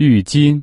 浴巾。